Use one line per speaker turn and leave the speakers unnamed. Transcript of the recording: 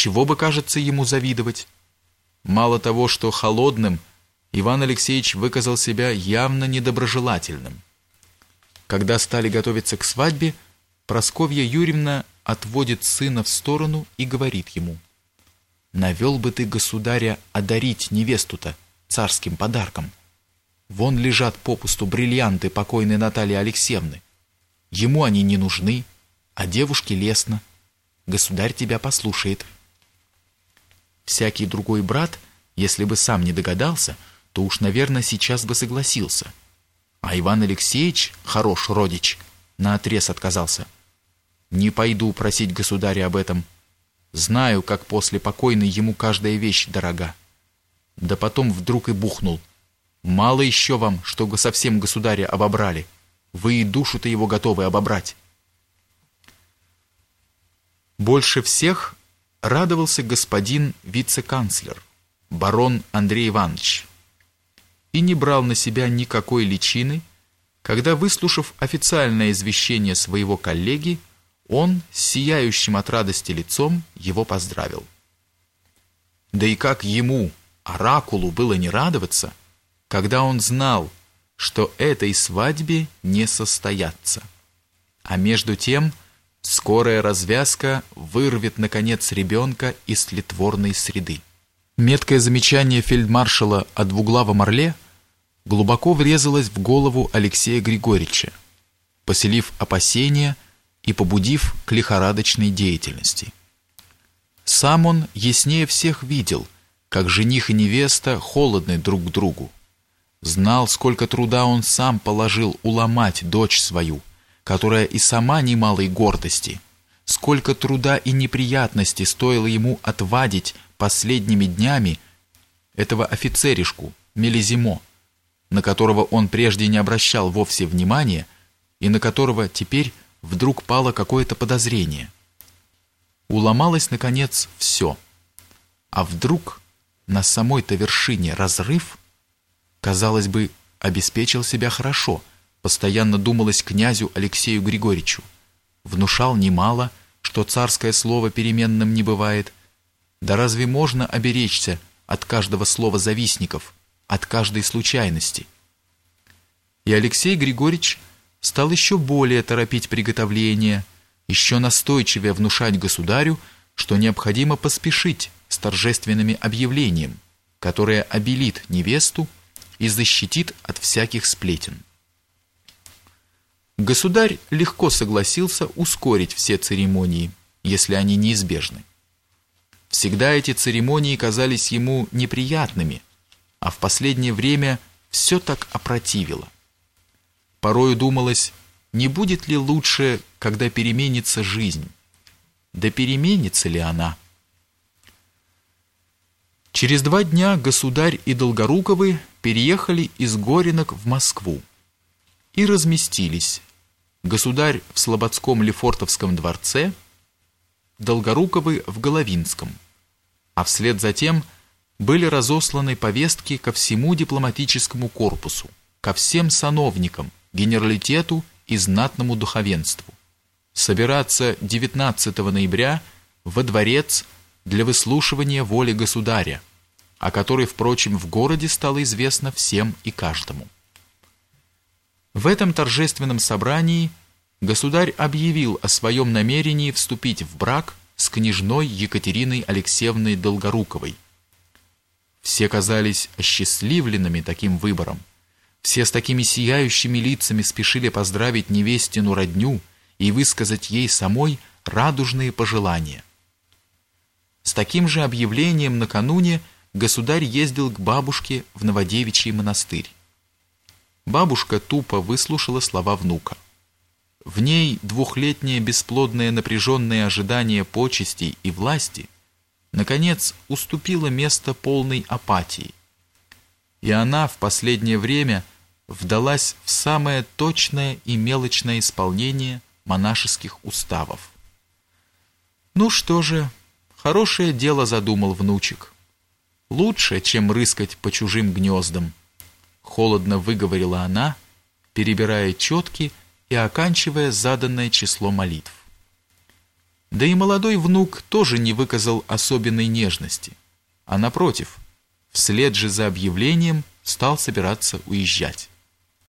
чего бы, кажется, ему завидовать? Мало того, что холодным, Иван Алексеевич выказал себя явно недоброжелательным. Когда стали готовиться к свадьбе, Просковья Юрьевна отводит сына в сторону и говорит ему, «Навел бы ты, государя, одарить невесту-то царским подарком. Вон лежат попусту бриллианты покойной Натальи Алексеевны. Ему они не нужны, а девушке лестно. Государь тебя послушает». Всякий другой брат, если бы сам не догадался, то уж, наверное, сейчас бы согласился. А Иван Алексеевич, хорош родич, наотрез отказался. «Не пойду просить государя об этом. Знаю, как после покойной ему каждая вещь дорога». Да потом вдруг и бухнул. «Мало еще вам, что совсем государя обобрали. Вы и душу-то его готовы обобрать». Больше всех радовался господин вице-канцлер, барон Андрей Иванович, и не брал на себя никакой личины, когда, выслушав официальное извещение своего коллеги, он, сияющим от радости лицом, его поздравил. Да и как ему, оракулу, было не радоваться, когда он знал, что этой свадьбе не состоятся. А между тем Скорая развязка вырвет, наконец, ребенка из тлетворной среды. Меткое замечание фельдмаршала о двуглавом орле глубоко врезалось в голову Алексея Григорьевича, поселив опасения и побудив к лихорадочной деятельности. Сам он яснее всех видел, как жених и невеста холодны друг к другу. Знал, сколько труда он сам положил уломать дочь свою – которая и сама немалой гордости, сколько труда и неприятностей стоило ему отвадить последними днями этого офицеришку Мелизимо, на которого он прежде не обращал вовсе внимания и на которого теперь вдруг пало какое-то подозрение. Уломалось, наконец, все. А вдруг на самой-то вершине разрыв, казалось бы, обеспечил себя хорошо – постоянно думалось князю Алексею Григорьевичу. Внушал немало, что царское слово переменным не бывает. Да разве можно оберечься от каждого слова завистников, от каждой случайности? И Алексей Григорьевич стал еще более торопить приготовление, еще настойчивее внушать государю, что необходимо поспешить с торжественными объявлением, которое обелит невесту и защитит от всяких сплетен. Государь легко согласился ускорить все церемонии, если они неизбежны. Всегда эти церемонии казались ему неприятными, а в последнее время все так опротивило. Порою думалось, не будет ли лучше, когда переменится жизнь? Да переменится ли она? Через два дня государь и Долгоруковы переехали из Горинок в Москву и разместились государь в Слободском Лефортовском дворце, Долгоруковы в Головинском, а вслед за тем были разосланы повестки ко всему дипломатическому корпусу, ко всем сановникам, генералитету и знатному духовенству. Собираться 19 ноября во дворец для выслушивания воли государя, о которой, впрочем, в городе стало известно всем и каждому. В этом торжественном собрании государь объявил о своем намерении вступить в брак с княжной Екатериной Алексеевной Долгоруковой. Все казались осчастливленными таким выбором. Все с такими сияющими лицами спешили поздравить невестину родню и высказать ей самой радужные пожелания. С таким же объявлением накануне государь ездил к бабушке в Новодевичий монастырь. Бабушка тупо выслушала слова внука. В ней двухлетнее бесплодное напряженное ожидание почестей и власти наконец уступило место полной апатии. И она в последнее время вдалась в самое точное и мелочное исполнение монашеских уставов. Ну что же, хорошее дело задумал внучек. Лучше, чем рыскать по чужим гнездам холодно выговорила она, перебирая четки и оканчивая заданное число молитв. Да и молодой внук тоже не выказал особенной нежности, а напротив, вслед же за объявлением стал собираться уезжать.